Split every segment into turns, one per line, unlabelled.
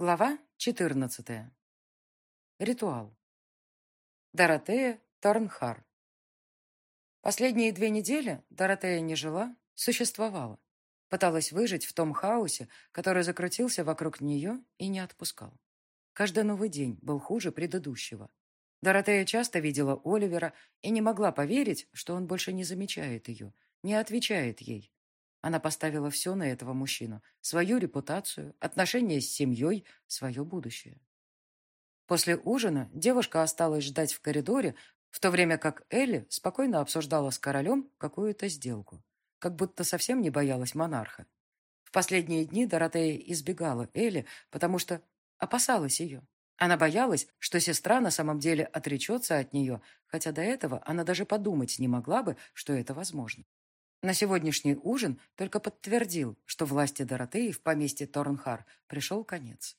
Глава 14. Ритуал. Доротея Торнхар. Последние две недели Доротея не жила, существовала. Пыталась выжить в том хаосе, который закрутился вокруг нее и не отпускал. Каждый новый день был хуже предыдущего. Доротея часто видела Оливера и не могла поверить, что он больше не замечает ее, не отвечает ей, она поставила все на этого мужчину. Свою репутацию, отношения с семьей, свое будущее. После ужина девушка осталась ждать в коридоре, в то время как Элли спокойно обсуждала с королем какую-то сделку, как будто совсем не боялась монарха. В последние дни Доротея избегала Элли, потому что опасалась ее. Она боялась, что сестра на самом деле отречется от нее, хотя до этого она даже подумать не могла бы, что это возможно. На сегодняшний ужин только подтвердил, что власти Доротеи в поместье Торнхар пришел конец.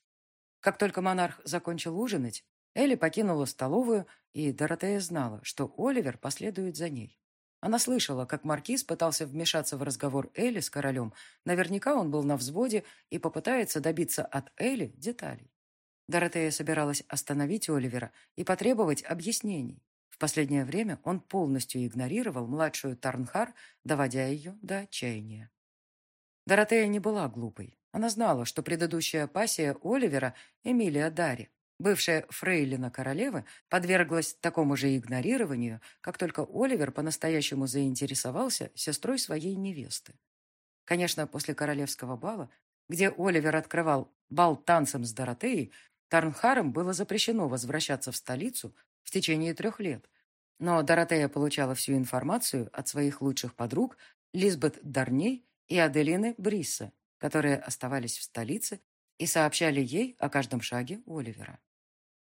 Как только монарх закончил ужинать, Элли покинула столовую, и Доротея знала, что Оливер последует за ней. Она слышала, как маркиз пытался вмешаться в разговор Элли с королем. Наверняка он был на взводе и попытается добиться от Элли деталей. Доротея собиралась остановить Оливера и потребовать объяснений последнее время он полностью игнорировал младшую Тарнхар, доводя ее до отчаяния. Доротея не была глупой. Она знала, что предыдущая пассия Оливера, Эмилия Дарри, бывшая фрейлина королевы, подверглась такому же игнорированию, как только Оливер по-настоящему заинтересовался сестрой своей невесты. Конечно, после королевского бала, где Оливер открывал бал танцем с Доротеей, Тарнхарам было запрещено возвращаться в столицу в течение трех лет. Но Доротея получала всю информацию от своих лучших подруг Лизбет Дарней и Аделины Брисса, которые оставались в столице и сообщали ей о каждом шаге Оливера.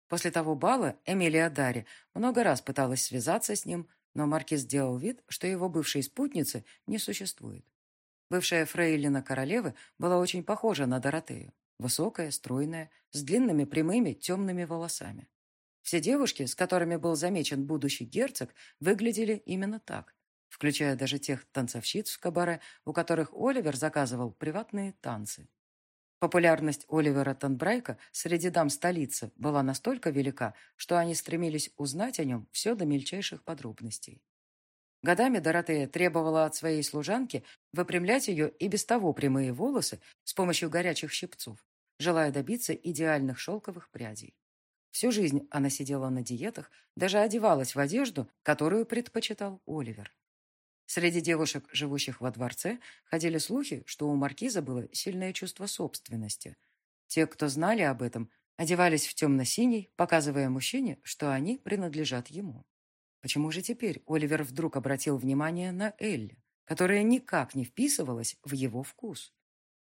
После того бала Эмилия Дарри много раз пыталась связаться с ним, но Маркиз сделал вид, что его бывшей спутницы не существует. Бывшая фрейлина королевы была очень похожа на Доротею. Высокая, стройная, с длинными прямыми темными волосами. Все девушки, с которыми был замечен будущий герцог, выглядели именно так, включая даже тех танцовщиц в кабаре, у которых Оливер заказывал приватные танцы. Популярность Оливера Танбрайка среди дам столицы была настолько велика, что они стремились узнать о нем все до мельчайших подробностей. Годами Доротея требовала от своей служанки выпрямлять ее и без того прямые волосы с помощью горячих щипцов, желая добиться идеальных шелковых прядей. Всю жизнь она сидела на диетах, даже одевалась в одежду, которую предпочитал Оливер. Среди девушек, живущих во дворце, ходили слухи, что у маркиза было сильное чувство собственности. Те, кто знали об этом, одевались в темно-синий, показывая мужчине, что они принадлежат ему. Почему же теперь Оливер вдруг обратил внимание на Элли, которая никак не вписывалась в его вкус?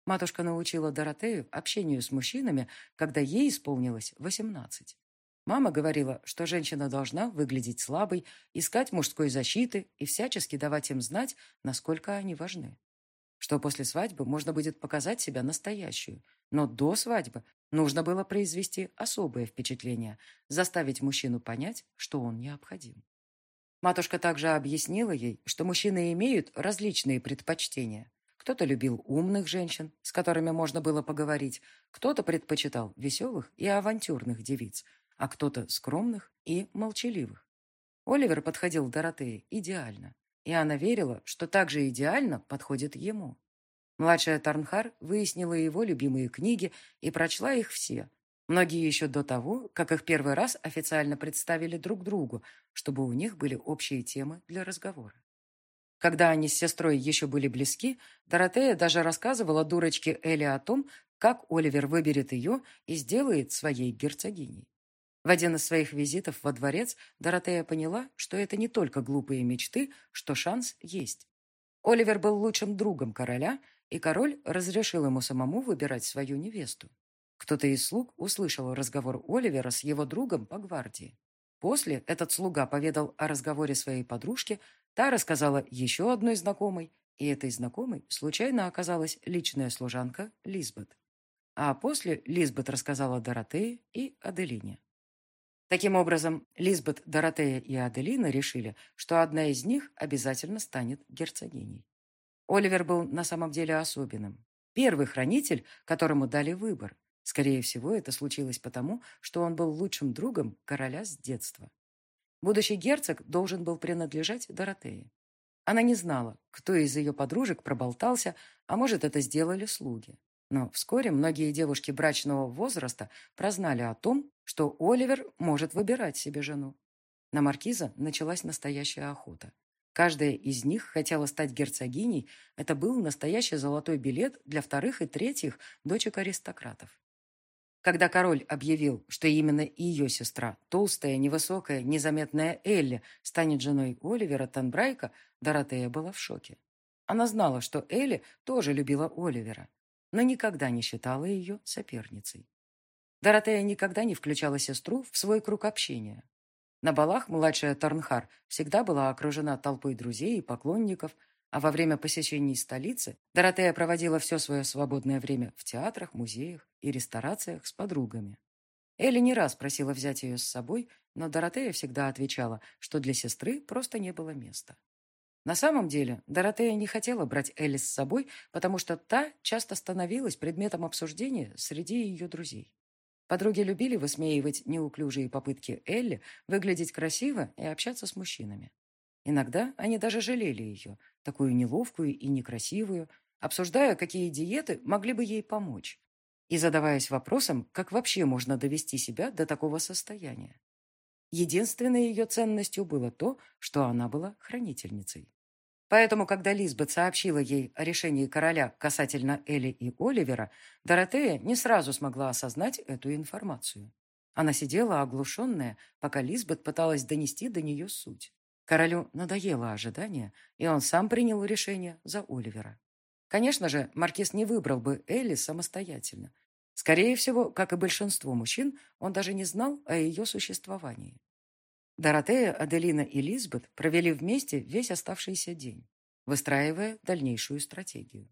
Матушка научила Доротею общению с мужчинами, когда ей исполнилось 18. Мама говорила, что женщина должна выглядеть слабой, искать мужской защиты и всячески давать им знать, насколько они важны. Что после свадьбы можно будет показать себя настоящую, но до свадьбы нужно было произвести особое впечатление, заставить мужчину понять, что он необходим. Матушка также объяснила ей, что мужчины имеют различные предпочтения. Кто-то любил умных женщин, с которыми можно было поговорить, кто-то предпочитал веселых и авантюрных девиц, а кто-то скромных и молчаливых. Оливер подходил Доротее идеально, и она верила, что также идеально подходит ему. Младшая Тарнхар выяснила его любимые книги и прочла их все, многие еще до того, как их первый раз официально представили друг другу, чтобы у них были общие темы для разговора. Когда они с сестрой еще были близки, Доротея даже рассказывала дурочке Элли о том, как Оливер выберет ее и сделает своей герцогиней. В один из своих визитов во дворец Доротея поняла, что это не только глупые мечты, что шанс есть. Оливер был лучшим другом короля, и король разрешил ему самому выбирать свою невесту. Кто-то из слуг услышал разговор Оливера с его другом по гвардии. После этот слуга поведал о разговоре своей подружки, Та рассказала еще одной знакомой, и этой знакомой случайно оказалась личная служанка Лизбет. А после Лизбет рассказала Доротее и Аделине. Таким образом, Лизбет, Доротея и Аделина решили, что одна из них обязательно станет герцогиней. Оливер был на самом деле особенным. Первый хранитель, которому дали выбор. Скорее всего, это случилось потому, что он был лучшим другом короля с детства. Будущий герцог должен был принадлежать Доротее. Она не знала, кто из ее подружек проболтался, а может, это сделали слуги. Но вскоре многие девушки брачного возраста прознали о том, что Оливер может выбирать себе жену. На маркиза началась настоящая охота. Каждая из них хотела стать герцогиней. Это был настоящий золотой билет для вторых и третьих дочек аристократов. Когда король объявил, что именно ее сестра, толстая, невысокая, незаметная Элли, станет женой Оливера Танбрайка, Доротея была в шоке. Она знала, что Элли тоже любила Оливера, но никогда не считала ее соперницей. Доротея никогда не включала сестру в свой круг общения. На балах младшая Торнхар всегда была окружена толпой друзей и поклонников, а во время посещений столицы Доротея проводила все свое свободное время в театрах, музеях и ресторациях с подругами. Элли не раз просила взять ее с собой, но Доротея всегда отвечала, что для сестры просто не было места. На самом деле, Доротея не хотела брать Элли с собой, потому что та часто становилась предметом обсуждения среди ее друзей. Подруги любили высмеивать неуклюжие попытки Элли выглядеть красиво и общаться с мужчинами. Иногда они даже жалели ее, такую неловкую и некрасивую, обсуждая, какие диеты могли бы ей помочь, и задаваясь вопросом, как вообще можно довести себя до такого состояния. Единственной ее ценностью было то, что она была хранительницей. Поэтому, когда Лизбет сообщила ей о решении короля касательно Элли и Оливера, Доротея не сразу смогла осознать эту информацию. Она сидела оглушенная, пока Лизбет пыталась донести до нее суть. Королю надоело ожидание, и он сам принял решение за Оливера. Конечно же, маркиз не выбрал бы Элли самостоятельно. Скорее всего, как и большинство мужчин, он даже не знал о ее существовании. Доротея, Аделина и Лизбет провели вместе весь оставшийся день, выстраивая дальнейшую стратегию.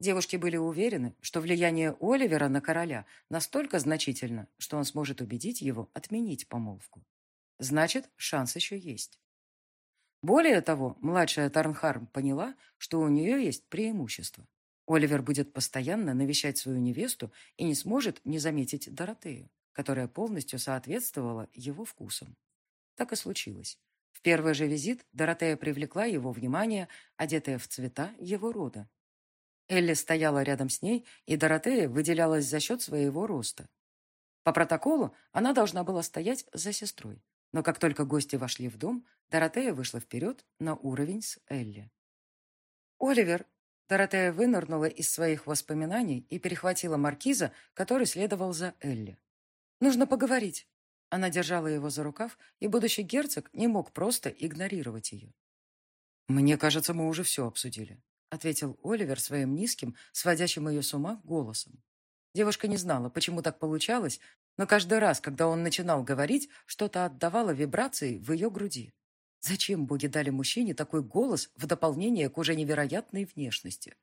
Девушки были уверены, что влияние Оливера на короля настолько значительно, что он сможет убедить его отменить помолвку. Значит, шанс еще есть. Более того, младшая Тарнхарм поняла, что у нее есть преимущество. Оливер будет постоянно навещать свою невесту и не сможет не заметить Доротею, которая полностью соответствовала его вкусам. Так и случилось. В первый же визит Доротея привлекла его внимание, одетая в цвета его рода. Элли стояла рядом с ней, и Доротея выделялась за счет своего роста. По протоколу она должна была стоять за сестрой, но как только гости вошли в дом, Доротея вышла вперед на уровень с Элли. «Оливер!» Доротея вынырнула из своих воспоминаний и перехватила маркиза, который следовал за Элли. «Нужно поговорить». Она держала его за рукав, и будущий герцог не мог просто игнорировать ее. «Мне кажется, мы уже все обсудили», — ответил Оливер своим низким, сводящим ее с ума голосом. Девушка не знала, почему так получалось, но каждый раз, когда он начинал говорить, что-то отдавало вибрации в ее груди. Зачем боги дали мужчине такой голос в дополнение к уже невероятной внешности?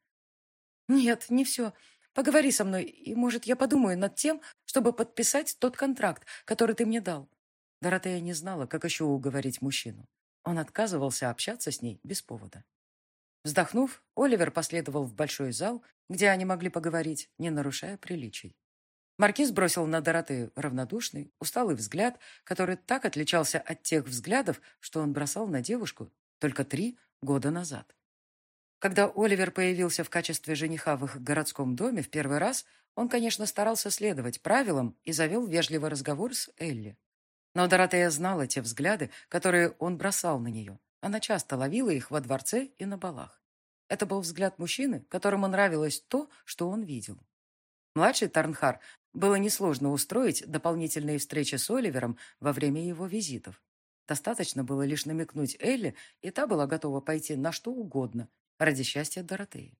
«Нет, не все. Поговори со мной, и, может, я подумаю над тем, чтобы подписать тот контракт, который ты мне дал». Доротея не знала, как еще уговорить мужчину. Он отказывался общаться с ней без повода. Вздохнув, Оливер последовал в большой зал, где они могли поговорить, не нарушая приличий. Маркиз бросил на Доротею равнодушный, усталый взгляд, который так отличался от тех взглядов, что он бросал на девушку только три года назад. Когда Оливер появился в качестве жениха в их городском доме в первый раз, он, конечно, старался следовать правилам и завел вежливый разговор с Элли. Но Доротея знала те взгляды, которые он бросал на нее. Она часто ловила их во дворце и на балах. Это был взгляд мужчины, которому нравилось то, что он видел. Младший Тарнхар было несложно устроить дополнительные встречи с Оливером во время его визитов. Достаточно было лишь намекнуть Элли, и та была готова пойти на что угодно, ради счастья Доротеи.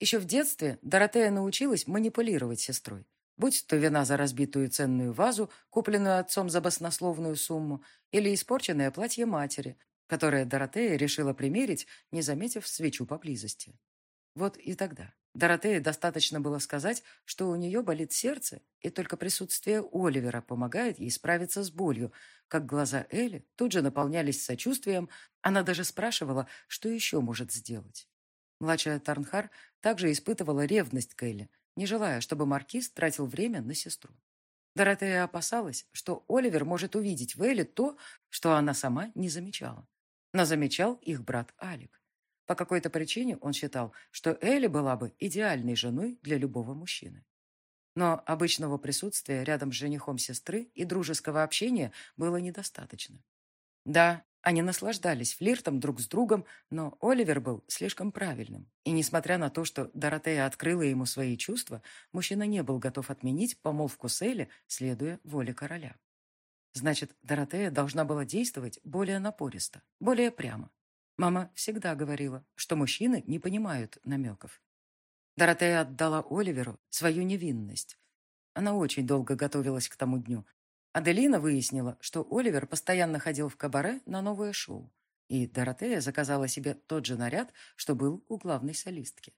Еще в детстве Доротея научилась манипулировать сестрой, будь то вина за разбитую ценную вазу, купленную отцом за баснословную сумму, или испорченное платье матери, которое Доротея решила примерить, не заметив свечу поблизости. Вот и тогда Доротее достаточно было сказать, что у нее болит сердце, и только присутствие Оливера помогает ей справиться с болью, как глаза Элли тут же наполнялись сочувствием, она даже спрашивала, что еще может сделать. Младшая Тарнхар также испытывала ревность к Элли, не желая, чтобы маркиз тратил время на сестру. Доротея опасалась, что Оливер может увидеть в Элли то, что она сама не замечала. Но замечал их брат Алик. По какой-то причине он считал, что Элли была бы идеальной женой для любого мужчины. Но обычного присутствия рядом с женихом сестры и дружеского общения было недостаточно. Да, они наслаждались флиртом друг с другом, но Оливер был слишком правильным. И несмотря на то, что Доротея открыла ему свои чувства, мужчина не был готов отменить помолвку с Элли, следуя воле короля. Значит, Доротея должна была действовать более напористо, более прямо. Мама всегда говорила, что мужчины не понимают намеков. Доротея отдала Оливеру свою невинность. Она очень долго готовилась к тому дню. Аделина выяснила, что Оливер постоянно ходил в кабаре на новое шоу, и Доротея заказала себе тот же наряд, что был у главной солистки.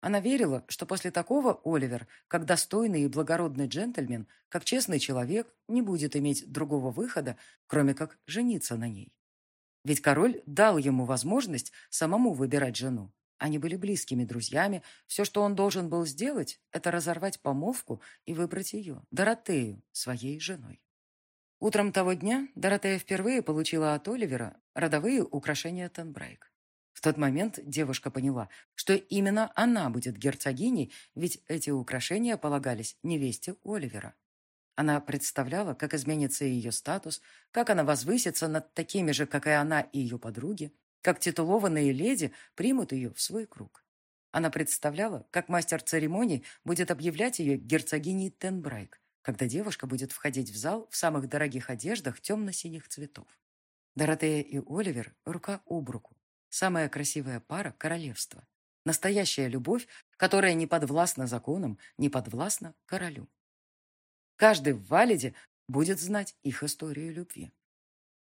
Она верила, что после такого Оливер, как достойный и благородный джентльмен, как честный человек, не будет иметь другого выхода, кроме как жениться на ней. Ведь король дал ему возможность самому выбирать жену. Они были близкими друзьями. Все, что он должен был сделать, это разорвать помолвку и выбрать ее, Доротею, своей женой. Утром того дня Доротея впервые получила от Оливера родовые украшения Тенбрайк. В тот момент девушка поняла, что именно она будет герцогиней, ведь эти украшения полагались невесте Оливера. Она представляла, как изменится ее статус, как она возвысится над такими же, как и она и ее подруги, как титулованные леди примут ее в свой круг. Она представляла, как мастер церемоний будет объявлять ее герцогиней Тенбрайк, когда девушка будет входить в зал в самых дорогих одеждах темно-синих цветов. Доротея и Оливер рука об руку. Самая красивая пара королевства. Настоящая любовь, которая не подвластна законам, не подвластна королю. Каждый в Валиде будет знать их историю любви.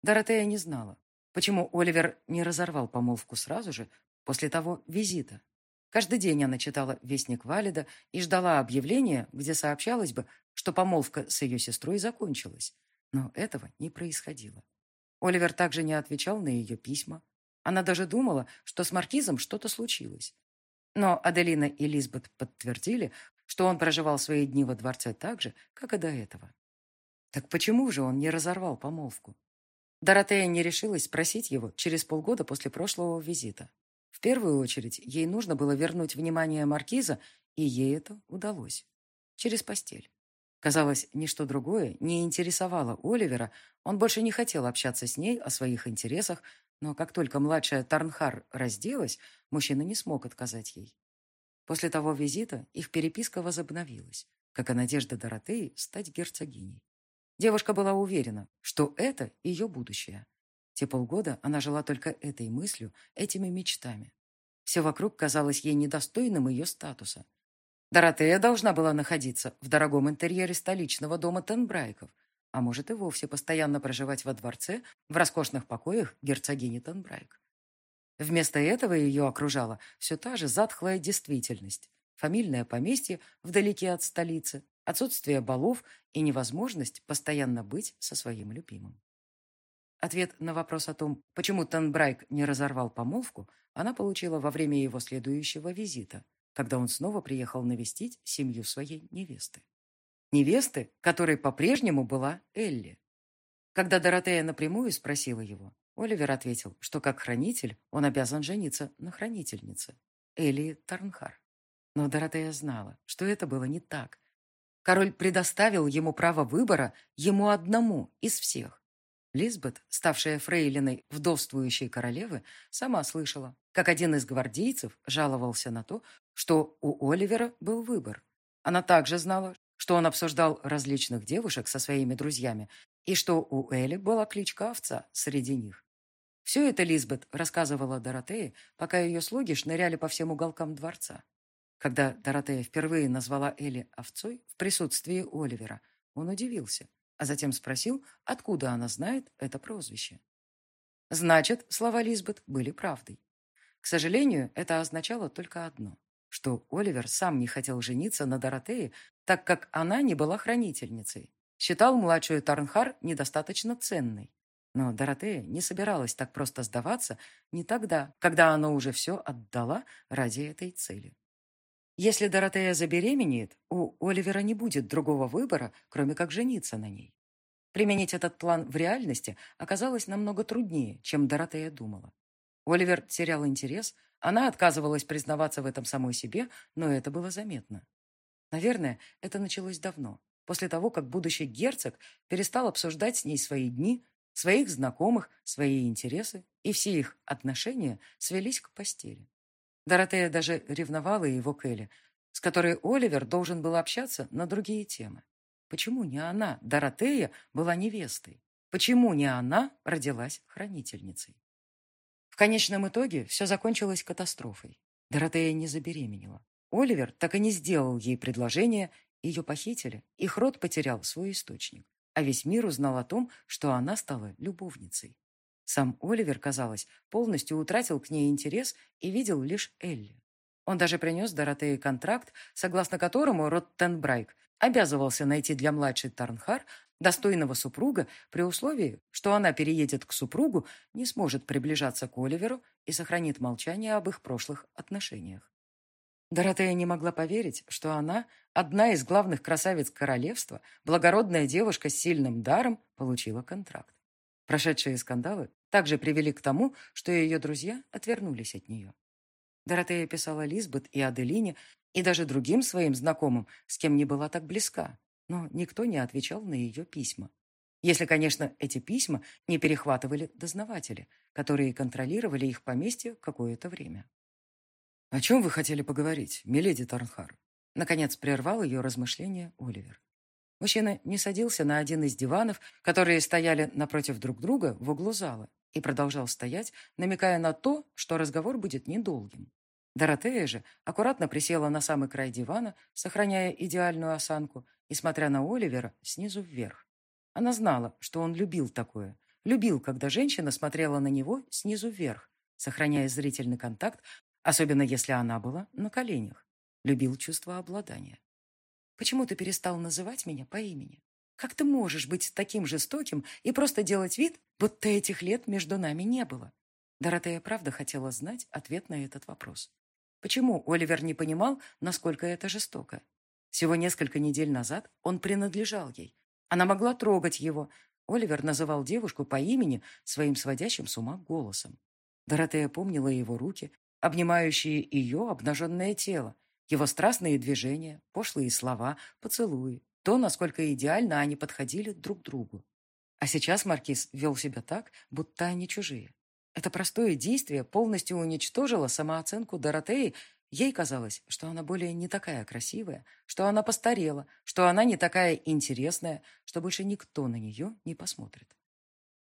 Доротея не знала, Почему Оливер не разорвал помолвку сразу же, после того визита? Каждый день она читала «Вестник Валида» и ждала объявления, где сообщалось бы, что помолвка с ее сестрой закончилась. Но этого не происходило. Оливер также не отвечал на ее письма. Она даже думала, что с Маркизом что-то случилось. Но Аделина и Лизбет подтвердили, что он проживал свои дни во дворце так же, как и до этого. Так почему же он не разорвал помолвку? Доротея не решилась спросить его через полгода после прошлого визита. В первую очередь, ей нужно было вернуть внимание маркиза, и ей это удалось. Через постель. Казалось, ничто другое не интересовало Оливера, он больше не хотел общаться с ней о своих интересах, но как только младшая Тарнхар разделась, мужчина не смог отказать ей. После того визита их переписка возобновилась, как и надежда Доротеи стать герцогиней. Девушка была уверена, что это ее будущее. Те полгода она жила только этой мыслью, этими мечтами. Все вокруг казалось ей недостойным ее статуса. Доротея должна была находиться в дорогом интерьере столичного дома Тенбрайков, а может и вовсе постоянно проживать во дворце в роскошных покоях герцогини Тенбрайк. Вместо этого ее окружала все та же затхлая действительность. Фамильное поместье вдалеке от столицы, отсутствие балов и невозможность постоянно быть со своим любимым. Ответ на вопрос о том, почему Танбрайк не разорвал помолвку, она получила во время его следующего визита, когда он снова приехал навестить семью своей невесты. Невесты, которой по-прежнему была Элли. Когда Доротея напрямую спросила его, Оливер ответил, что как хранитель он обязан жениться на хранительнице, Элли Тарнхар. Но Доротея знала, что это было не так, Король предоставил ему право выбора, ему одному из всех. Лизбет, ставшая фрейлиной вдовствующей королевы, сама слышала, как один из гвардейцев жаловался на то, что у Оливера был выбор. Она также знала, что он обсуждал различных девушек со своими друзьями и что у Эли была кличка овца среди них. Все это Лизбет рассказывала Доротее, пока ее слуги шныряли по всем уголкам дворца. Когда Доротея впервые назвала Элли овцой в присутствии Оливера, он удивился, а затем спросил, откуда она знает это прозвище. Значит, слова Лизбет были правдой. К сожалению, это означало только одно, что Оливер сам не хотел жениться на Доротее, так как она не была хранительницей. Считал младшую Тарнхар недостаточно ценной. Но Доротея не собиралась так просто сдаваться не тогда, когда она уже все отдала ради этой цели. Если Доротея забеременеет, у Оливера не будет другого выбора, кроме как жениться на ней. Применить этот план в реальности оказалось намного труднее, чем Доротея думала. Оливер терял интерес, она отказывалась признаваться в этом самой себе, но это было заметно. Наверное, это началось давно, после того, как будущий герцог перестал обсуждать с ней свои дни, своих знакомых, свои интересы, и все их отношения свелись к постели. Доротея даже ревновала его к Элли, с которой Оливер должен был общаться на другие темы. Почему не она, Доротея, была невестой? Почему не она родилась хранительницей? В конечном итоге все закончилось катастрофой. Доротея не забеременела. Оливер так и не сделал ей предложение, ее похитили, их род потерял свой источник а весь мир узнал о том, что она стала любовницей. Сам Оливер, казалось, полностью утратил к ней интерес и видел лишь Элли. Он даже принес Доротее контракт, согласно которому Роттенбрайк обязывался найти для младшей Тарнхар достойного супруга при условии, что она переедет к супругу, не сможет приближаться к Оливеру и сохранит молчание об их прошлых отношениях. Доротея не могла поверить, что она, одна из главных красавиц королевства, благородная девушка с сильным даром, получила контракт. Прошедшие скандалы также привели к тому, что ее друзья отвернулись от нее. Доротея писала Лизбет и Аделине, и даже другим своим знакомым, с кем не была так близка, но никто не отвечал на ее письма. Если, конечно, эти письма не перехватывали дознаватели, которые контролировали их поместье какое-то время. «О чем вы хотели поговорить, миледи Тарнхар?» Наконец прервал ее размышления Оливер. Мужчина не садился на один из диванов, которые стояли напротив друг друга в углу зала, и продолжал стоять, намекая на то, что разговор будет недолгим. Доротея же аккуратно присела на самый край дивана, сохраняя идеальную осанку и смотря на Оливера снизу вверх. Она знала, что он любил такое. Любил, когда женщина смотрела на него снизу вверх, сохраняя зрительный контакт, особенно если она была на коленях. Любил чувство обладания. «Почему ты перестал называть меня по имени? Как ты можешь быть таким жестоким и просто делать вид, будто этих лет между нами не было?» Доротея правда хотела знать ответ на этот вопрос. Почему Оливер не понимал, насколько это жестоко? Всего несколько недель назад он принадлежал ей. Она могла трогать его. Оливер называл девушку по имени своим сводящим с ума голосом. Доротея помнила его руки, обнимающие ее обнаженное тело, его страстные движения, пошлые слова, поцелуи, то, насколько идеально они подходили друг другу. А сейчас Маркиз вел себя так, будто они чужие. Это простое действие полностью уничтожило самооценку Доротеи. Ей казалось, что она более не такая красивая, что она постарела, что она не такая интересная, что больше никто на нее не посмотрит.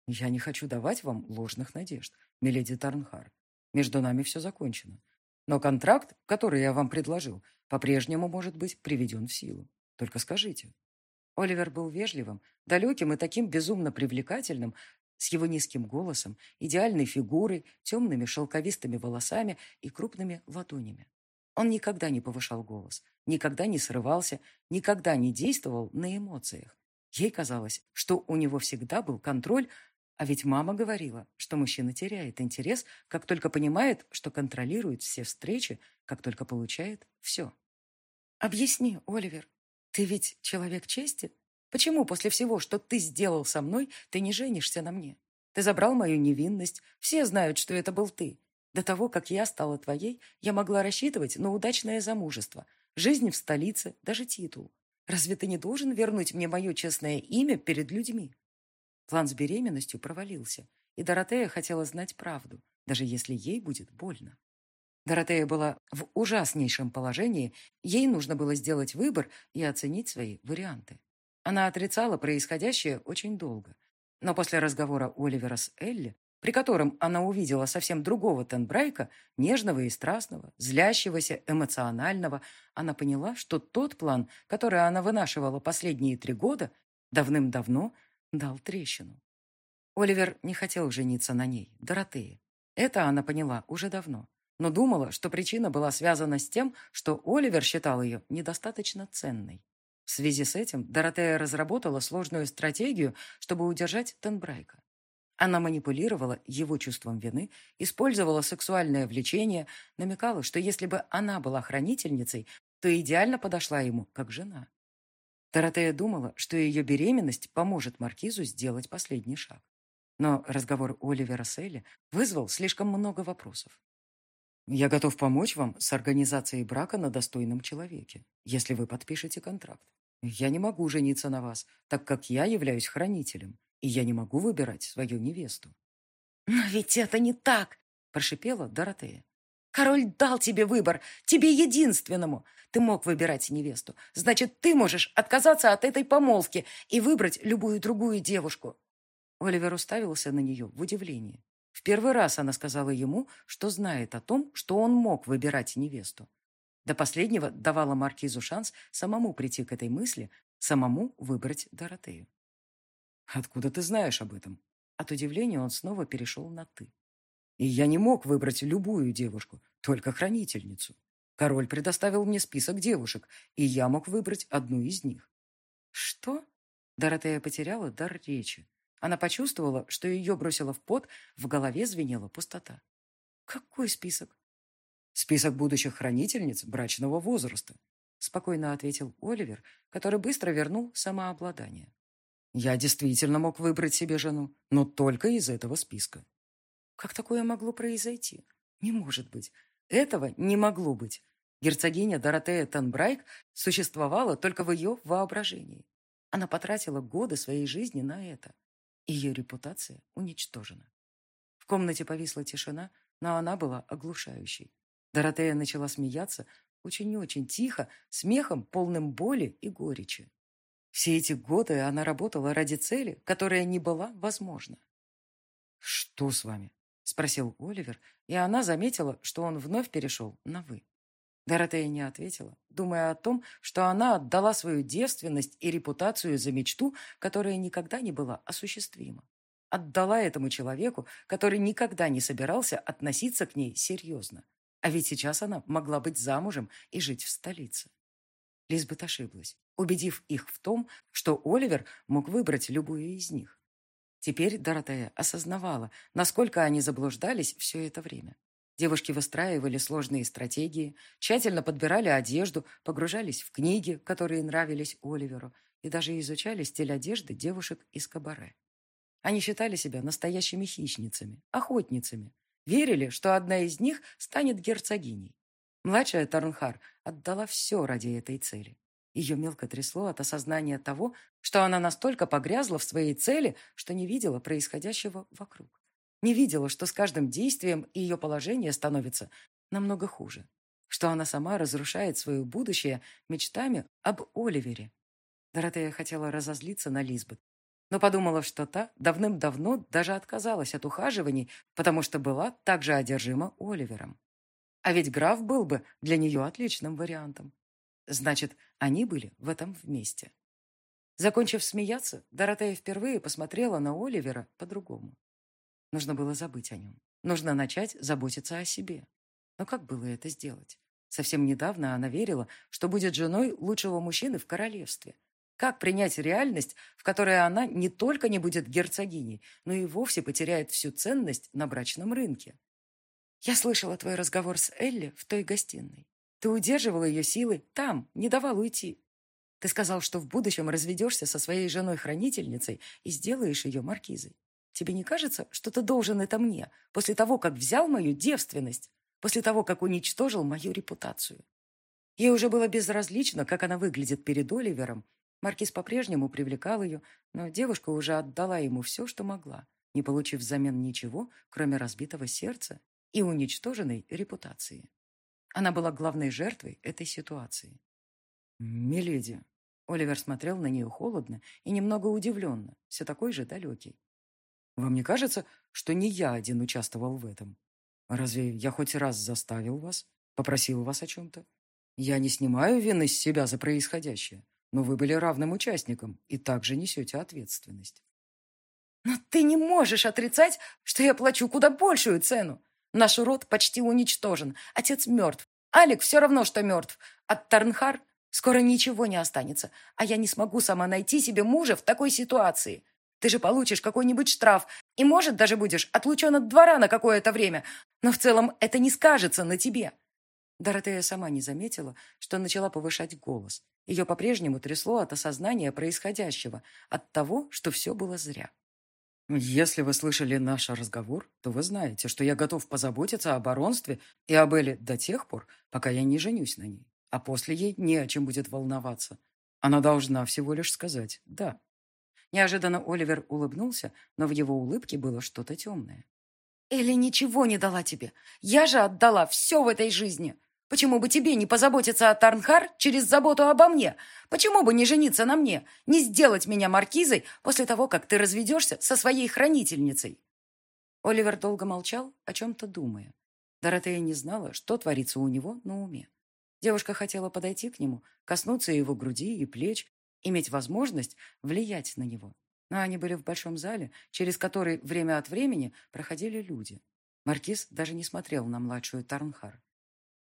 «Я не хочу давать вам ложных надежд, миледи Тарнхар», между нами все закончено. Но контракт, который я вам предложил, по-прежнему может быть приведен в силу. Только скажите». Оливер был вежливым, далеким и таким безумно привлекательным, с его низким голосом, идеальной фигурой, темными шелковистыми волосами и крупными ладонями. Он никогда не повышал голос, никогда не срывался, никогда не действовал на эмоциях. Ей казалось, что у него всегда был контроль а ведь мама говорила, что мужчина теряет интерес, как только понимает, что контролирует все встречи, как только получает все. «Объясни, Оливер, ты ведь человек чести? Почему после всего, что ты сделал со мной, ты не женишься на мне? Ты забрал мою невинность, все знают, что это был ты. До того, как я стала твоей, я могла рассчитывать на удачное замужество, жизнь в столице, даже титул. Разве ты не должен вернуть мне мое честное имя перед людьми?» План с беременностью провалился, и Доротея хотела знать правду, даже если ей будет больно. Доротея была в ужаснейшем положении, ей нужно было сделать выбор и оценить свои варианты. Она отрицала происходящее очень долго, но после разговора Оливера с Элли, при котором она увидела совсем другого Тенбрайка, нежного и страстного, злящегося, эмоционального, она поняла, что тот план, который она вынашивала последние три года, давным-давно дал трещину. Оливер не хотел жениться на ней, Доротее. Это она поняла уже давно, но думала, что причина была связана с тем, что Оливер считал ее недостаточно ценной. В связи с этим Доротея разработала сложную стратегию, чтобы удержать Тенбрайка. Она манипулировала его чувством вины, использовала сексуальное влечение, намекала, что если бы она была хранительницей, то идеально подошла ему как жена. Доротея думала, что ее беременность поможет Маркизу сделать последний шаг. Но разговор Оливера с Элли вызвал слишком много вопросов. «Я готов помочь вам с организацией брака на достойном человеке, если вы подпишете контракт. Я не могу жениться на вас, так как я являюсь хранителем, и я не могу выбирать свою невесту».
«Но ведь это не так!» – прошипела Доротея. «Король дал тебе выбор, тебе единственному. Ты мог выбирать невесту. Значит, ты можешь отказаться от этой помолвки и выбрать любую другую девушку.
Оливер уставился на нее в удивлении. В первый раз она сказала ему, что знает о том, что он мог выбирать невесту. До последнего давала Маркизу шанс самому прийти к этой мысли, самому выбрать Доротею. «Откуда ты знаешь об этом?» От удивления он снова перешел на «ты». «И я не мог выбрать любую девушку, только хранительницу. Король предоставил мне список девушек, и я мог выбрать одну из них».
«Что?»
Доротея потеряла дар речи. Она почувствовала, что ее бросило в пот, в голове звенела пустота.
«Какой список?»
«Список будущих хранительниц брачного возраста», спокойно ответил Оливер, который быстро вернул самообладание. «Я действительно мог выбрать себе жену, но только из этого списка».
«Как такое могло произойти? Не может быть. Этого не могло быть. Герцогиня Доротея Танбрайк существовала только в ее воображении. Она потратила годы своей жизни на это. Ее репутация уничтожена. В комнате повисла тишина, но она была оглушающей. Доротея начала смеяться очень-очень тихо, смехом, полным боли и горечи. Все эти годы она работала ради цели, которая не была возможна.
«Что с вами?» — спросил Оливер, и она заметила, что он вновь перешел на «вы». Доротея не ответила, думая о том, что она отдала свою девственность и репутацию за мечту, которая никогда не была осуществима. Отдала этому человеку, который никогда не собирался относиться к ней серьезно. А ведь сейчас она могла быть замужем и жить в столице. Лизбет ошиблась, убедив их в том, что Оливер мог выбрать любую из них. Теперь Доротея осознавала, насколько они заблуждались все это время. Девушки выстраивали сложные стратегии, тщательно подбирали одежду, погружались в книги, которые нравились Оливеру, и даже изучали стиль одежды девушек из кабаре. Они считали себя настоящими хищницами, охотницами, верили, что одна из них станет герцогиней. Младшая Торнхар отдала все ради этой цели. Ее мелко трясло от осознания того, что она настолько погрязла в своей цели, что не видела происходящего вокруг. Не видела, что с каждым действием ее положение становится намного хуже. Что она сама разрушает свое будущее мечтами об Оливере. Доротея хотела разозлиться на Лизбет, но подумала, что та давным-давно даже отказалась от ухаживаний, потому что была также одержима Оливером. А ведь граф был бы для нее отличным вариантом. Значит, они были в этом вместе. Закончив смеяться, Доротея впервые посмотрела на Оливера по-другому. Нужно было забыть о нем. Нужно начать заботиться о себе. Но как было это сделать? Совсем недавно она верила, что будет женой лучшего мужчины в королевстве. Как принять реальность, в которой она не только не будет герцогиней, но и вовсе потеряет всю ценность на брачном рынке? Я слышала твой разговор с Элли в той гостиной. Ты удерживал ее силой там, не давал уйти. Ты сказал, что в будущем разведешься со своей женой-хранительницей и сделаешь ее маркизой. Тебе не кажется, что ты должен это мне, после того, как взял мою девственность, после того, как уничтожил мою репутацию?» Ей уже было безразлично, как она выглядит перед Оливером. Маркиз по-прежнему привлекал ее, но девушка уже отдала ему все, что могла, не получив взамен ничего, кроме разбитого сердца и уничтоженной репутации. Она была главной жертвой этой ситуации. «Миледи», Оливер смотрел на нее холодно и немного удивленно, все такой же далекий. Вам не кажется, что не я один участвовал в этом? Разве я хоть раз заставил вас, попросил вас о чем-то? Я не снимаю вины с себя за происходящее, но вы были равным участником и также несете ответственность.
Но ты не можешь отрицать, что я плачу куда большую цену. Наш род почти уничтожен, отец мертв, Алик все равно, что мертв. От Тарнхар скоро ничего не останется, а я не смогу сама найти себе мужа в такой ситуации. Ты же получишь какой-нибудь штраф и, может, даже будешь отлучен от двора на какое-то время. Но в целом это не скажется на тебе. Доротея сама не заметила, что начала повышать голос. Ее по-прежнему трясло от осознания происходящего, от того, что все было зря.
«Если вы слышали наш разговор, то вы знаете, что я готов позаботиться о баронстве и об Эле до тех пор, пока я не женюсь на ней, а после ей не о чем будет волноваться. Она должна всего лишь сказать «да».
Неожиданно Оливер улыбнулся, но в его улыбке было что-то темное.
«Элли ничего не дала тебе. Я же отдала все в этой жизни. Почему бы тебе не позаботиться о Тарнхар через заботу обо мне? Почему бы не жениться на мне, не сделать меня маркизой после того, как ты разведешься со своей хранительницей?»
Оливер долго молчал, о чем-то думая. Доротея не знала, что творится у него на уме. Девушка хотела подойти к нему, коснуться его груди и плеч, иметь возможность влиять на него. Но они были в большом зале, через который время от времени проходили люди. Маркиз даже не смотрел на младшую Тарнхар.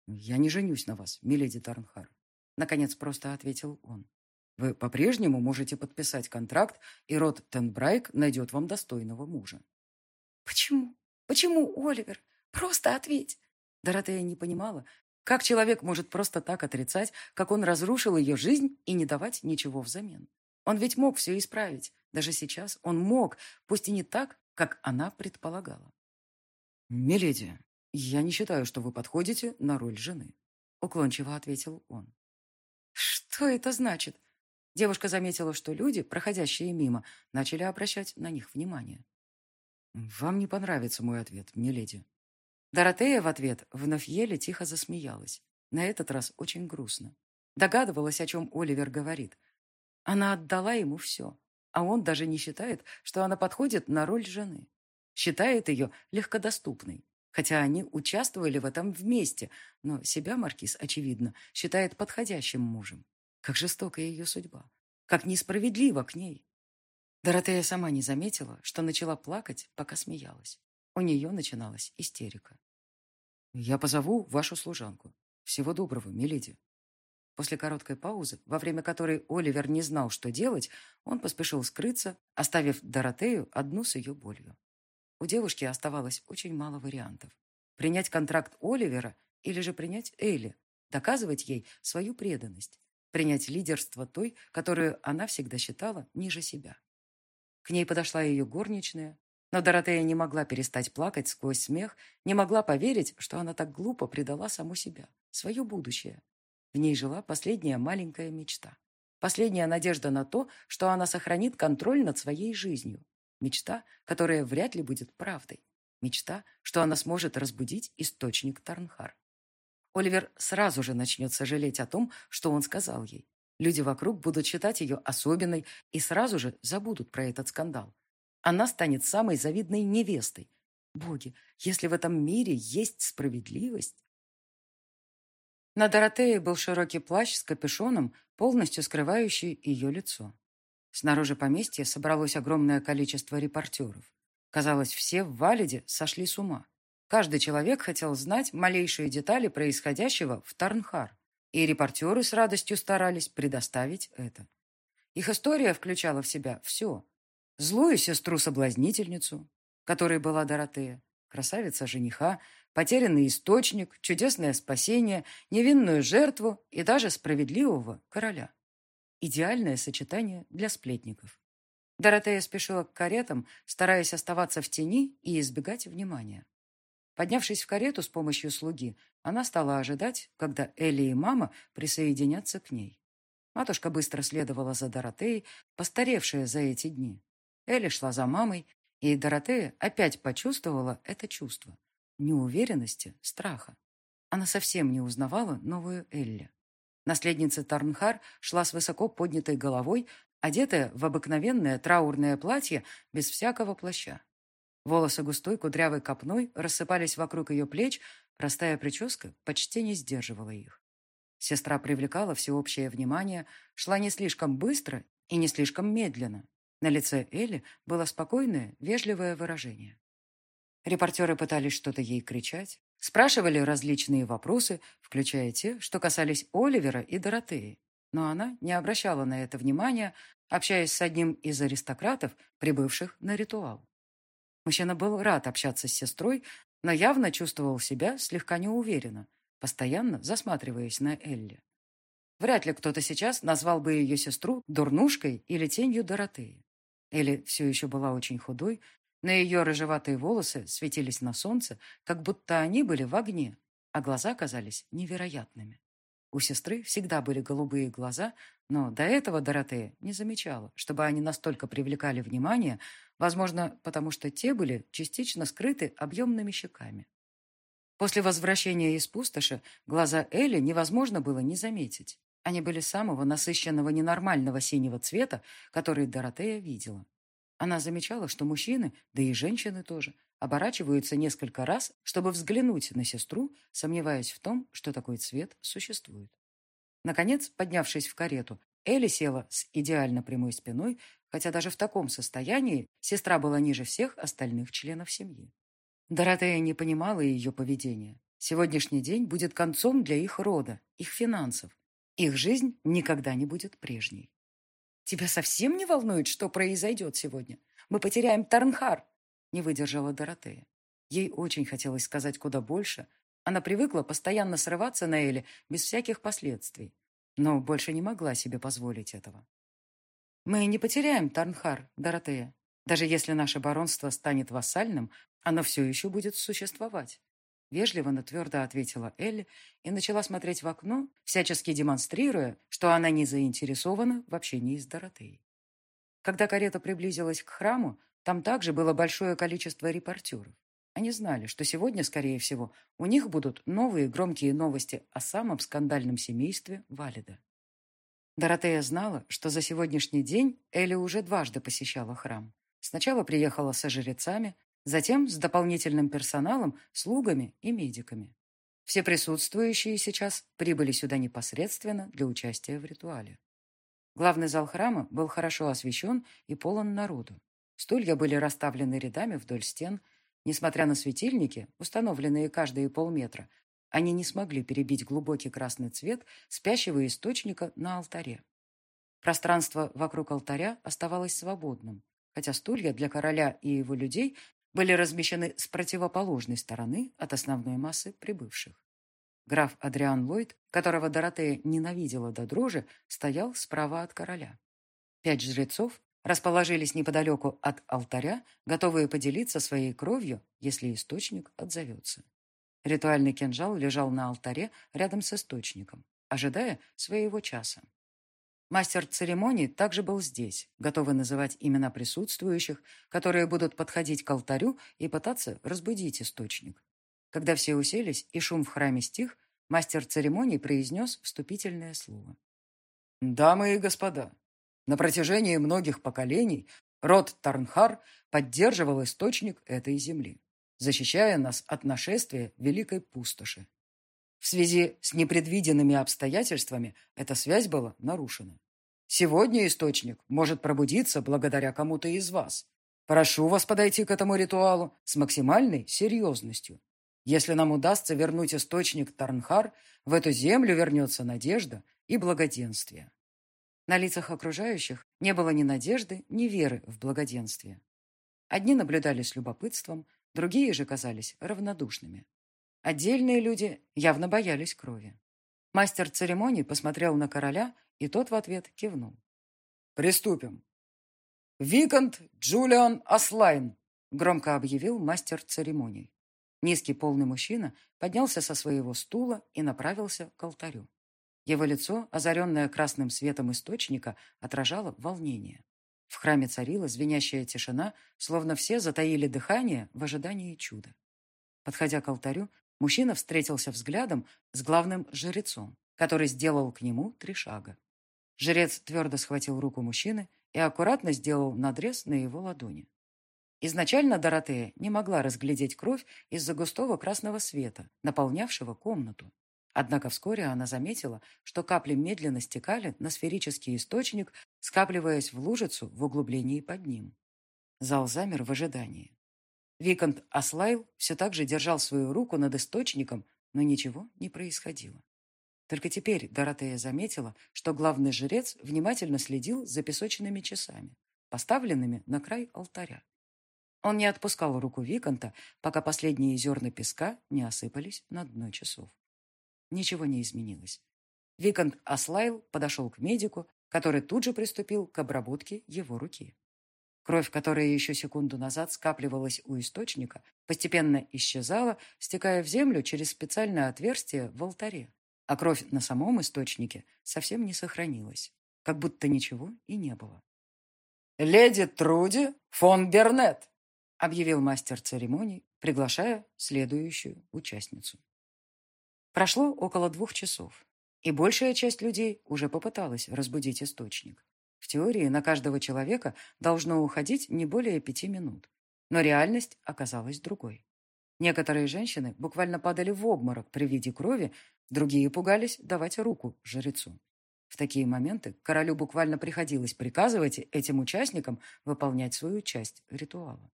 «Я не женюсь на вас, миледи Тарнхар», — наконец просто ответил он. «Вы по-прежнему можете подписать контракт, и род Тенбрайк найдет вам достойного мужа».
«Почему? Почему, Оливер? Просто ответь!»
Доротея не понимала, как человек может просто так отрицать, как он разрушил ее жизнь и не давать ничего взамен. Он ведь мог все исправить. Даже сейчас он мог, пусть и не так, как она предполагала.
«Миледи, «Я не считаю, что вы подходите на роль жены», — уклончиво ответил он.
«Что это значит?» Девушка заметила, что люди, проходящие мимо, начали обращать на них внимание.
«Вам не понравится мой ответ, миледи».
Доротея в ответ вновь еле тихо засмеялась. На этот раз очень грустно. Догадывалась, о чем Оливер говорит. Она отдала ему все, а он даже не считает, что она подходит на роль жены. Считает ее легкодоступной, хотя они участвовали в этом вместе, но себя Маркиз, очевидно, считает подходящим мужем. Как жестока ее судьба, как несправедливо к ней. Доротея сама не заметила, что начала плакать, пока смеялась. У нее начиналась истерика.
«Я позову вашу служанку. Всего доброго, миледи».
После короткой паузы, во время которой Оливер не знал, что делать, он поспешил скрыться, оставив Доротею одну с ее болью. У девушки оставалось очень мало вариантов. Принять контракт Оливера или же принять Элли, доказывать ей свою преданность, принять лидерство той, которую она всегда считала ниже себя. К ней подошла ее горничная, но Доротея не могла перестать плакать сквозь смех, не могла поверить, что она так глупо предала саму себя, свое будущее. В ней жила последняя маленькая мечта. Последняя надежда на то, что она сохранит контроль над своей жизнью, Мечта, которая вряд ли будет правдой. Мечта, что она сможет разбудить источник Тарнхар. Оливер сразу же начнет сожалеть о том, что он сказал ей. Люди вокруг будут считать ее особенной и сразу же забудут про этот скандал. Она станет самой завидной невестой. Боги, если в этом мире есть справедливость... На Доротее был широкий плащ с капюшоном, полностью скрывающий ее лицо. Снаружи поместья собралось огромное количество репортеров. Казалось, все в Валиде сошли с ума. Каждый человек хотел знать малейшие детали происходящего в Тарнхар, и репортеры с радостью старались предоставить это. Их история включала в себя все. Злую сестру-соблазнительницу, которой была Доротея, красавица жениха, потерянный источник, чудесное спасение, невинную жертву и даже справедливого короля. Идеальное сочетание для сплетников. Доротея спешила к каретам, стараясь оставаться в тени и избегать внимания. Поднявшись в карету с помощью слуги, она стала ожидать, когда Элли и мама присоединятся к ней. Матушка быстро следовала за Доротеей, постаревшая за эти дни. Элли шла за мамой, и Доротея опять почувствовала это чувство. Неуверенности, страха. Она совсем не узнавала новую Элли. Наследница Тарнхар шла с высоко поднятой головой, одетая в обыкновенное траурное платье без всякого плаща. Волосы густой кудрявой копной рассыпались вокруг ее плеч, простая прическа почти не сдерживала их. Сестра привлекала всеобщее внимание, шла не слишком быстро и не слишком медленно. На лице Элли было спокойное, вежливое выражение. Репортеры пытались что-то ей кричать, Спрашивали различные вопросы, включая те, что касались Оливера и Доротеи. Но она не обращала на это внимания, общаясь с одним из аристократов, прибывших на ритуал. Мужчина был рад общаться с сестрой, но явно чувствовал себя слегка неуверенно. постоянно засматриваясь на Элли. Вряд ли кто-то сейчас назвал бы ее сестру дурнушкой или тенью Доротеи. Элли все еще была очень худой, но ее рыжеватые волосы светились на солнце, как будто они были в огне, а глаза казались невероятными. У сестры всегда были голубые глаза, но до этого Доротея не замечала, чтобы они настолько привлекали внимание, возможно, потому что те были частично скрыты объемными щеками. После возвращения из пустоши глаза Элли невозможно было не заметить. Они были самого насыщенного ненормального синего цвета, который Доротея видела. Она замечала, что мужчины, да и женщины тоже, оборачиваются несколько раз, чтобы взглянуть на сестру, сомневаясь в том, что такой цвет существует. Наконец, поднявшись в карету, Элли села с идеально прямой спиной, хотя даже в таком состоянии сестра была ниже всех остальных членов семьи. Доротея не понимала ее поведения. Сегодняшний день будет концом для их рода, их финансов, их жизнь никогда не будет прежней.
«Тебя совсем не волнует, что произойдет сегодня? Мы потеряем Тарнхар!» Не выдержала Доротея.
Ей очень хотелось сказать куда больше. Она привыкла постоянно срываться на Эле без всяких последствий, но больше не могла себе позволить этого. «Мы не потеряем Тарнхар, Доротея. Даже если наше баронство станет вассальным, оно все еще будет существовать. Вежливо, но твердо ответила Элли и начала смотреть в окно, всячески демонстрируя, что она не заинтересована в общении с Доротеей. Когда карета приблизилась к храму, там также было большое количество репортеров. Они знали, что сегодня, скорее всего, у них будут новые громкие новости о самом скандальном семействе Валида. Доротея знала, что за сегодняшний день Элли уже дважды посещала храм. Сначала приехала со жрецами, Затем с дополнительным персоналом, слугами и медиками. Все присутствующие сейчас прибыли сюда непосредственно для участия в ритуале. Главный зал храма был хорошо освещен и полон народу. Стулья были расставлены рядами вдоль стен. Несмотря на светильники, установленные каждые полметра, они не смогли перебить глубокий красный цвет спящего источника на алтаре. Пространство вокруг алтаря оставалось свободным, хотя стулья для короля и его людей были размещены с противоположной стороны от основной массы прибывших. Граф Адриан Ллойд, которого Доротея ненавидела до дрожи, стоял справа от короля. Пять жрецов расположились неподалеку от алтаря, готовые поделиться своей кровью, если источник отзовется. Ритуальный кинжал лежал на алтаре рядом с источником, ожидая своего часа. Мастер церемоний также был здесь, готовый называть имена присутствующих, которые будут подходить к алтарю и пытаться разбудить источник. Когда все уселись и шум в храме стих, мастер церемоний произнес вступительное слово. «Дамы и господа, на протяжении многих поколений род Тарнхар поддерживал источник этой земли, защищая нас от нашествия Великой Пустоши. В связи с непредвиденными обстоятельствами эта связь была нарушена. Сегодня источник может пробудиться благодаря кому-то из вас. Прошу вас подойти к этому ритуалу с максимальной серьезностью. Если нам удастся вернуть источник Тарнхар, в эту землю вернется надежда и благоденствие. На лицах окружающих не было ни надежды, ни веры в благоденствие. Одни наблюдали с любопытством, другие же казались равнодушными. Отдельные люди явно боялись крови. Мастер церемонии посмотрел на короля, и тот в ответ кивнул. «Приступим!» «Викант Джулиан Аслайн!» — громко объявил мастер церемоний. Низкий полный мужчина поднялся со своего стула и направился к алтарю. Его лицо, озаренное красным светом источника, отражало волнение. В храме царила звенящая тишина, словно все затаили дыхание в ожидании чуда. Подходя к алтарю, Мужчина встретился взглядом с главным жрецом, который сделал к нему три шага. Жрец твердо схватил руку мужчины и аккуратно сделал надрез на его ладони. Изначально Доротея не могла разглядеть кровь из-за густого красного света, наполнявшего комнату. Однако вскоре она заметила, что капли медленно стекали на сферический источник, скапливаясь в лужицу в углублении под ним. Зал замер в ожидании. Викант Аслайл все так же держал свою руку над источником, но ничего не происходило. Только теперь Доротея заметила, что главный жрец внимательно следил за песочными часами, поставленными на край алтаря. Он не отпускал руку Виконта, пока последние зерна песка не осыпались на дно часов. ничего не изменилось. Викант Аслайл подошел к медику, который тут же приступил к обработке его руки. Кровь, которая еще секунду назад скапливалась у источника, постепенно исчезала, стекая в землю через специальное отверстие в алтаре. А кровь на самом источнике совсем не сохранилась, как будто ничего и не было.
«Леди Труди фон Бернет», —
объявил мастер церемоний, приглашая следующую участницу. Прошло около двух часов, и большая часть людей уже попыталась разбудить источник. В теории на каждого человека должно уходить не более пяти минут, но реальность оказалась другой. Некоторые женщины буквально падали в обморок при виде крови, другие пугались давать руку жрецу. В такие моменты королю буквально приходилось приказывать этим участникам выполнять свою часть ритуала.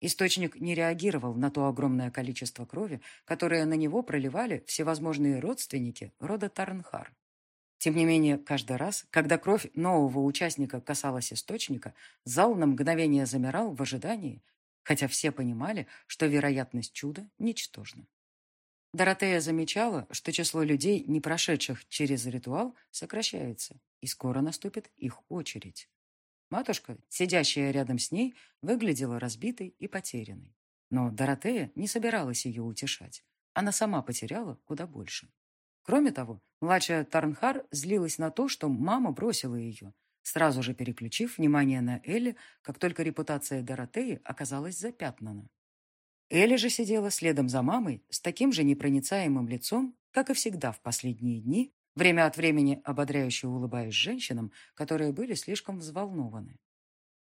Источник не реагировал на то огромное количество крови, которое на него проливали всевозможные родственники рода Тарнхар. Тем не менее, каждый раз, когда кровь нового участника касалась источника, зал на мгновение замирал в ожидании, хотя все понимали, что вероятность чуда ничтожна. Доротея замечала, что число людей, не прошедших через ритуал, сокращается, и скоро наступит их очередь. Матушка, сидящая рядом с ней, выглядела разбитой и потерянной. Но Доротея не собиралась ее утешать. Она сама потеряла куда больше. Кроме того, младшая Тарнхар злилась на то, что мама бросила ее, сразу же переключив внимание на Элли, как только репутация Доротеи оказалась запятнана. Элли же сидела следом за мамой с таким же непроницаемым лицом, как и всегда в последние дни, время от времени ободряюще улыбаясь женщинам, которые были слишком взволнованы.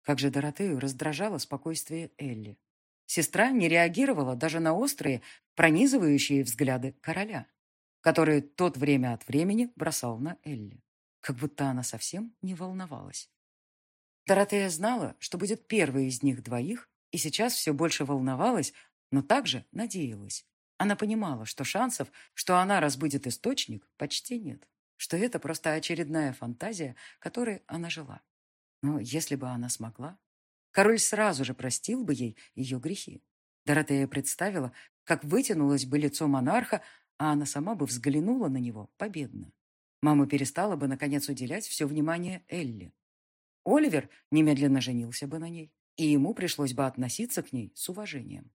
Как же Доротею раздражало спокойствие Элли. Сестра не реагировала даже на острые, пронизывающие взгляды короля, которые тот время от времени бросал на Элли, как будто она совсем не волновалась. Доротея знала, что будет первой из них двоих, и сейчас все больше волновалась, но также надеялась. Она понимала, что шансов, что она разбудит источник, почти нет, что это просто очередная фантазия, которой она жила. Но если бы она смогла, король сразу же простил бы ей ее грехи. Доротея представила, как вытянулось бы лицо монарха, а она сама бы взглянула на него победно. Мама перестала бы, наконец, уделять все внимание Элли. Оливер немедленно женился бы на ней, и ему пришлось бы относиться к ней с уважением.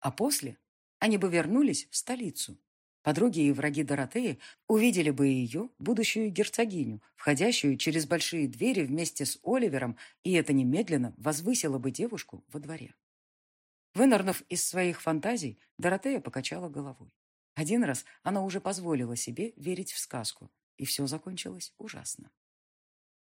А после они бы вернулись в столицу. Подруги и враги Доротеи увидели бы ее, будущую герцогиню, входящую через большие двери вместе с Оливером, и это немедленно возвысило бы девушку во дворе. Вынырнув из своих фантазий, Доротея покачала головой. Один раз она уже позволила себе верить в сказку, и все закончилось ужасно.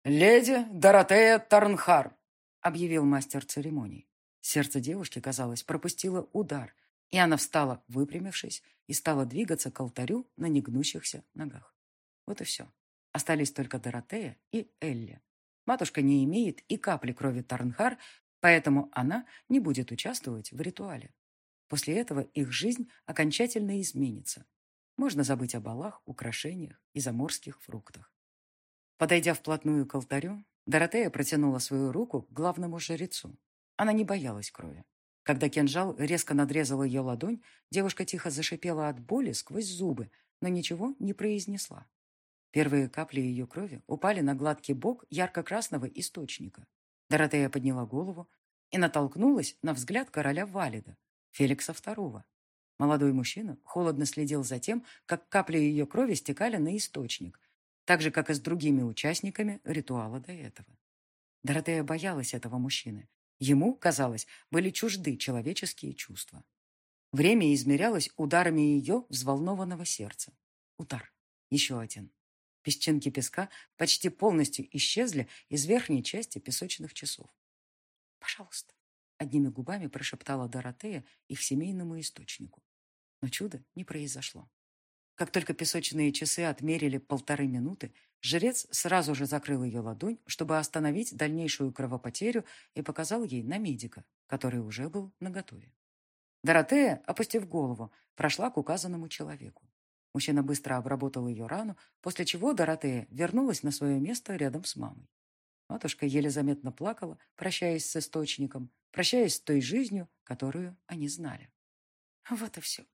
«Леди Доротея Тарнхар», — объявил мастер церемоний.
Сердце девушки, казалось, пропустило удар, и она встала, выпрямившись, и стала двигаться к алтарю на негнущихся ногах. Вот и все. Остались только Доротея и Элли. Матушка не имеет и капли крови Тарнхар, поэтому она не будет участвовать в ритуале. После этого их жизнь окончательно изменится. Можно забыть о балах, украшениях и заморских фруктах. Подойдя вплотную к алтарю, Доротея протянула свою руку к главному жрецу. Она не боялась крови. Когда кинжал резко надрезал ее ладонь, девушка тихо зашипела от боли сквозь зубы, но ничего не произнесла. Первые капли ее крови упали на гладкий бок ярко-красного источника. Доротея подняла голову и натолкнулась на взгляд короля Валида, Феликса II. Молодой мужчина холодно следил за тем, как капли ее крови стекали на источник, так же, как и с другими участниками ритуала до этого. Доротея боялась этого мужчины, Ему, казалось, были чужды человеческие чувства. Время измерялось ударами ее взволнованного сердца. Удар. Еще один. Песчинки песка почти полностью исчезли из верхней части песочных часов. «Пожалуйста», — одними губами прошептала Доротея их семейному источнику. Но чудо не произошло. Как только песочные часы отмерили полторы минуты, жрец сразу же закрыл ее ладонь, чтобы остановить дальнейшую кровопотерю и показал ей на медика, который уже был наготове. Доротея, опустив голову, прошла к указанному человеку. Мужчина быстро обработал ее рану, после чего Доротея вернулась на свое место рядом с мамой. Матушка еле заметно плакала, прощаясь с источником, прощаясь с той жизнью, которую они знали. «Вот и все.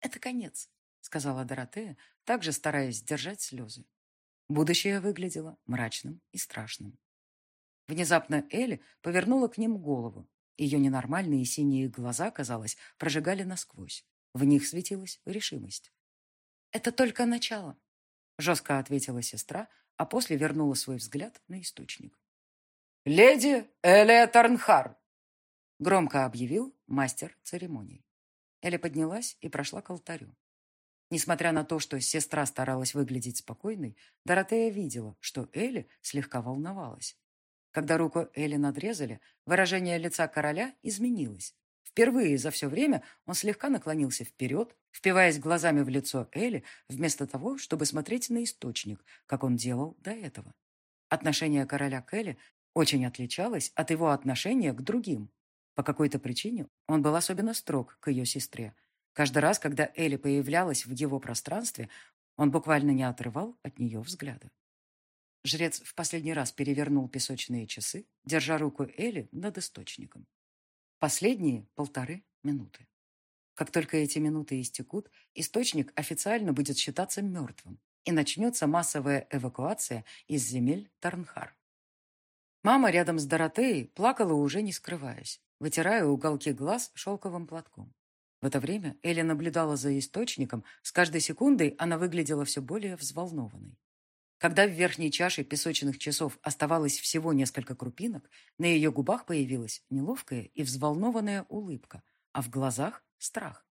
Это конец», сказала Доротея, также стараясь сдержать слезы. Будущее выглядело мрачным и страшным. Внезапно Элли повернула к ним голову. Ее ненормальные синие глаза, казалось, прожигали насквозь. В них светилась решимость.
«Это только начало», —
жестко ответила сестра, а после вернула свой взгляд на источник.
«Леди Элия Тарнхар!»
— громко объявил мастер церемоний. Эля поднялась и прошла к алтарю. Несмотря на то, что сестра старалась выглядеть спокойной, Доротея видела, что Элли слегка волновалась. Когда руку Элли надрезали, выражение лица короля изменилось. Впервые за все время он слегка наклонился вперед, впиваясь глазами в лицо Элли, вместо того, чтобы смотреть на источник, как он делал до этого. Отношение короля к Элли очень отличалось от его отношения к другим. По какой-то причине он был особенно строг к ее сестре. Каждый раз, когда Элли появлялась в его пространстве, он буквально не отрывал от нее взгляда. Жрец в последний раз перевернул песочные часы, держа руку Эли над источником. Последние полторы минуты. Как только эти минуты истекут, источник официально будет считаться мертвым, и начнется массовая эвакуация из земель Тарнхар. Мама рядом с Доротеей плакала уже не скрываясь, вытирая уголки глаз шелковым платком. В это время Элли наблюдала за источником, с каждой секундой она выглядела все более взволнованной. Когда в верхней чаше песочных часов оставалось всего несколько крупинок, на ее губах появилась неловкая и взволнованная улыбка, а в глазах — страх.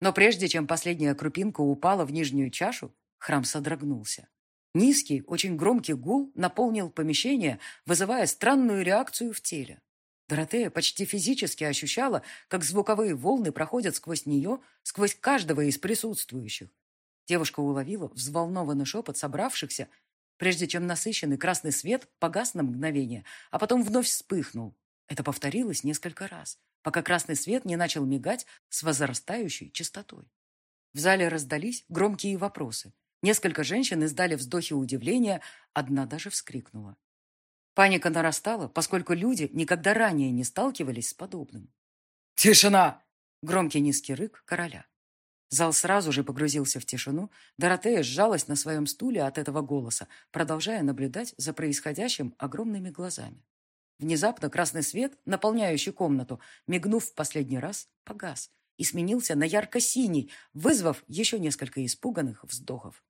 Но прежде чем последняя крупинка упала в нижнюю чашу, храм содрогнулся. Низкий, очень громкий гул наполнил помещение, вызывая странную реакцию в теле. Доротея почти физически ощущала, как звуковые волны проходят сквозь нее, сквозь каждого из присутствующих. Девушка уловила взволнованный шепот собравшихся прежде чем насыщенный красный свет погас на мгновение, а потом вновь вспыхнул. Это повторилось несколько раз, пока красный свет не начал мигать с возрастающей частотой. В зале раздались громкие вопросы. Несколько женщин издали вздохи удивления, одна даже вскрикнула. Паника нарастала, поскольку люди никогда ранее не сталкивались с подобным.
«Тишина!»
— громкий низкий рык короля. Зал сразу же погрузился в тишину. Доротея сжалась на своем стуле от этого голоса, продолжая наблюдать за происходящим огромными глазами. Внезапно красный свет, наполняющий комнату, мигнув в последний раз, погас и сменился на ярко-синий, вызвав еще несколько испуганных вздохов.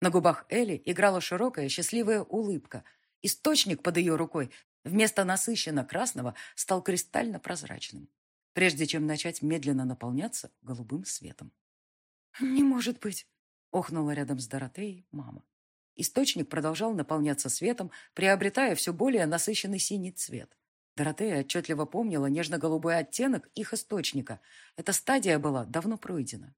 На губах Элли играла широкая счастливая улыбка. Источник под ее рукой вместо насыщенно красного стал кристально прозрачным, прежде чем начать медленно наполняться голубым светом.
«Не может быть!»
— охнула рядом с Доротеей мама. Источник продолжал наполняться светом, приобретая все более насыщенный синий цвет. Доротея отчетливо помнила нежно-голубой оттенок их источника. Эта стадия была давно пройдена.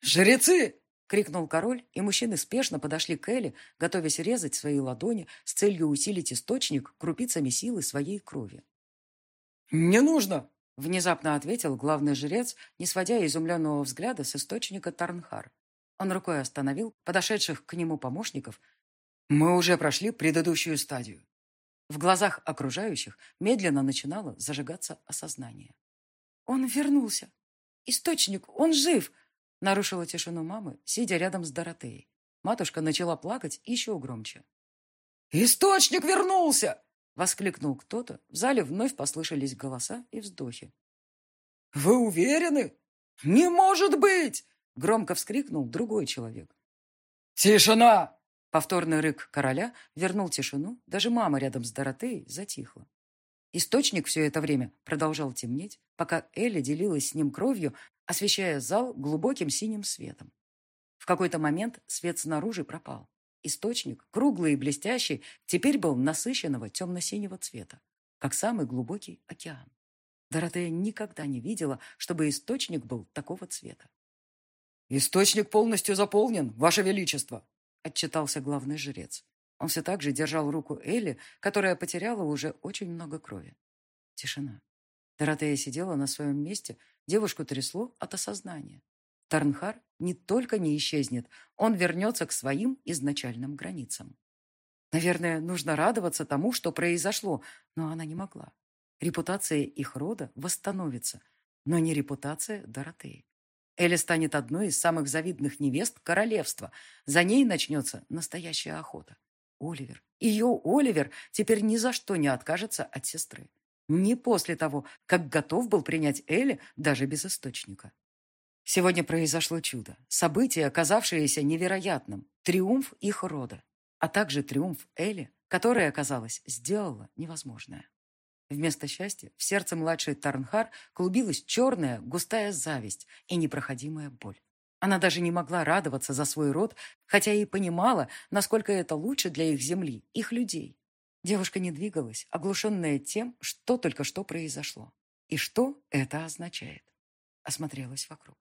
«Жрецы!»
— крикнул король, и мужчины спешно подошли к Элли, готовясь резать свои ладони с целью усилить источник крупицами силы своей крови.
«Не нужно!»
Внезапно ответил главный жрец, не сводя изумленного взгляда с источника Тарнхар. Он рукой остановил подошедших к нему помощников.
«Мы уже прошли предыдущую стадию».
В глазах окружающих медленно начинало зажигаться осознание.
«Он вернулся! Источник, он жив!»
Нарушила тишину мамы, сидя рядом с Доротеей. Матушка начала плакать еще громче.
«Источник вернулся!»
Воскликнул кто-то. В зале вновь послышались голоса и вздохи.
«Вы уверены? Не может быть!»
Громко вскрикнул другой человек.
«Тишина!»
Повторный рык короля вернул тишину. Даже мама рядом с Доротеей затихла. Источник все это время продолжал темнеть, пока Элли делилась с ним кровью, освещая зал глубоким синим светом. В какой-то момент свет снаружи пропал. Источник, круглый и блестящий, теперь был насыщенного темно-синего цвета, как самый глубокий океан. Доротея никогда не видела, чтобы источник был такого цвета.
«Источник полностью заполнен, Ваше Величество!» — отчитался главный жрец.
Он все так же держал руку Элли, которая потеряла уже очень много крови. Тишина. Доротея сидела на своем месте, девушку трясло от осознания. Тарнхар не только не исчезнет, он вернется к своим изначальным границам. Наверное, нужно радоваться тому, что произошло, но она не могла. Репутация их рода восстановится, но не репутация Доротеи.
Элли станет одной из самых завидных невест королевства. За ней начнется настоящая охота. Оливер, ее Оливер, теперь ни за что не откажется от сестры. Не после того, как готов был принять Элли даже без источника. Сегодня произошло чудо. Событие, оказавшееся невероятным. Триумф их рода. А также триумф Элли, которая, оказалось, сделала невозможное. Вместо счастья в сердце младшей Тарнхар клубилась черная, густая зависть и непроходимая боль. Она даже не могла радоваться за свой род, хотя и понимала, насколько это лучше для их земли, их людей. Девушка не двигалась, оглушенная тем, что только что произошло. И что это означает? Осмотрелась вокруг.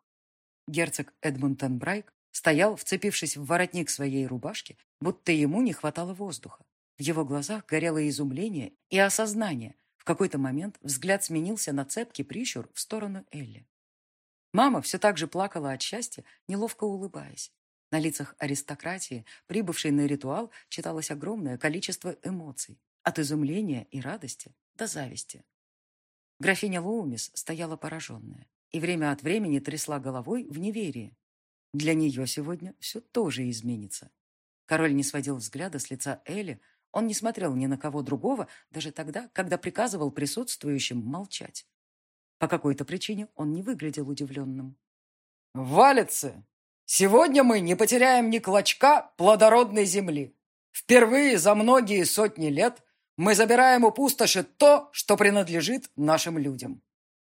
Герцог Эдмунтон Брайк стоял, вцепившись в воротник своей рубашки, будто ему не хватало воздуха. В его глазах горело изумление и осознание, в какой-то момент взгляд сменился на цепкий прищур в сторону Элли. Мама все так же плакала от счастья, неловко улыбаясь. На лицах аристократии, прибывшей на ритуал, читалось огромное количество эмоций, от изумления и радости до зависти. Графиня Лоумис стояла пораженная и время от времени трясла головой в неверии. Для нее сегодня все тоже изменится. Король не сводил взгляда с лица Элли, он не смотрел ни на кого другого, даже тогда, когда приказывал присутствующим молчать. По какой-то причине он не выглядел удивленным.
«Валицы! Сегодня мы не потеряем ни клочка плодородной земли. Впервые за многие сотни лет мы забираем у пустоши то, что принадлежит нашим людям»,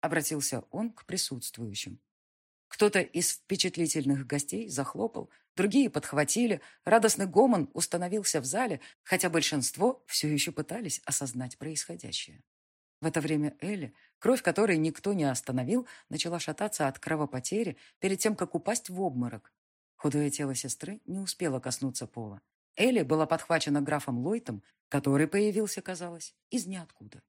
обратился он к присутствующим.
Кто-то из впечатлительных гостей захлопал, другие подхватили, радостный гомон установился в зале, хотя большинство все еще пытались осознать происходящее. В это время Элли, кровь которой никто не остановил, начала шататься от кровопотери перед тем, как упасть в обморок. Худое тело сестры не успело коснуться пола. Элли была подхвачена графом Лойтом, который появился, казалось, из ниоткуда.